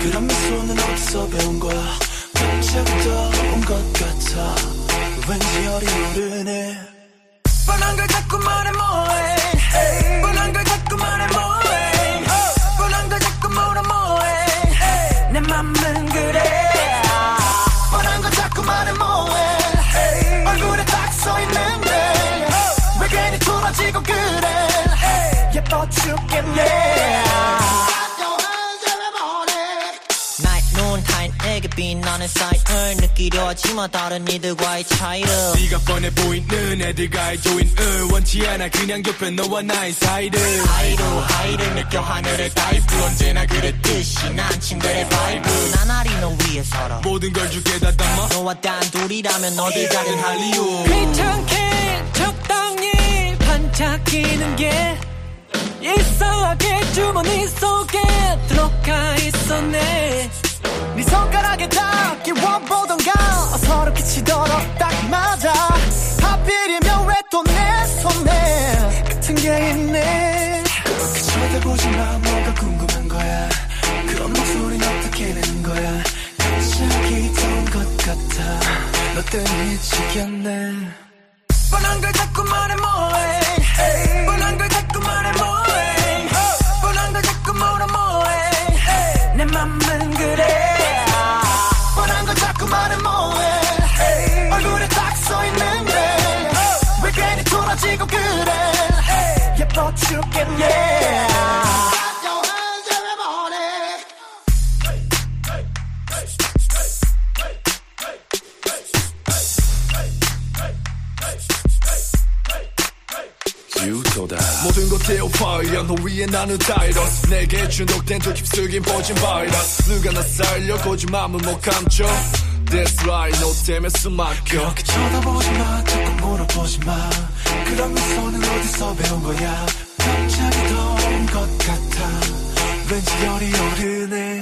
그런 미소는 어디서 배운 거야? 갑자기 떠온 것 같아. 왠지 열이 오르네. 뻔한 걸 자꾸 말해 뭐해? 뻔한 걸 자꾸 말해 뭐해? 뻔한 걸 자꾸 물어 뭐해? 내 맘은 그래. 뻔한 걸 자꾸 말해 뭐해? 얼굴에 딱 써있는데 왜 괜히 돌아지고 그래? 예뻐 죽겠네 빛나는 사이을 느끼려 하지만 다른 이들과의 차이를 네가 뻔해 보이는 애들과의 조인을 원치 않아. 그냥 좁혀 너와 나의 사이를 하이로 하이를 느껴 하늘의 다이브 언제나 그랬듯이 난 침대의 바이브 나날이 너 위에 서러 모든 걸 주게 다 담아 너와 단둘이라면 어딜 가든 할리우드 귀찮게 적당히 반짝이는 게 이상하게 주머니 속에 들어가 있었네 네 손가락에 닿기 원보던가 서로 끼치도록 딱 맞아 하필이면 왜 또 내 손에 같은 게 있네. 그렇게 쳐다보지 마. 뭐가 궁금한 거야? 그런 목소리는 어떻게 내는 거야? 갑자기 더운 것 같아. 너 때문에 미치겠네. 뻔한 걸 자꾸 말해 뭐해? 뻔한 걸 자꾸 말해 뭐해? 뻔한 걸 자꾸 물어 뭐해? 내 맘은 유도다. 모든 것 태워파이어 너 위에 나는 다이러스. 내게 중독된 저 깊숙이 퍼진 바이러스. 누가 나 살려? 거짓말은 못 감춰? That's right. 너 때문에 숨 막혀. 그렇게 쳐다보지 마. 자꾸 물어보지 마. 그런 미소는 어디서 배운 거야? 갑자기 더운 것 같아. 왠지 열이 오르네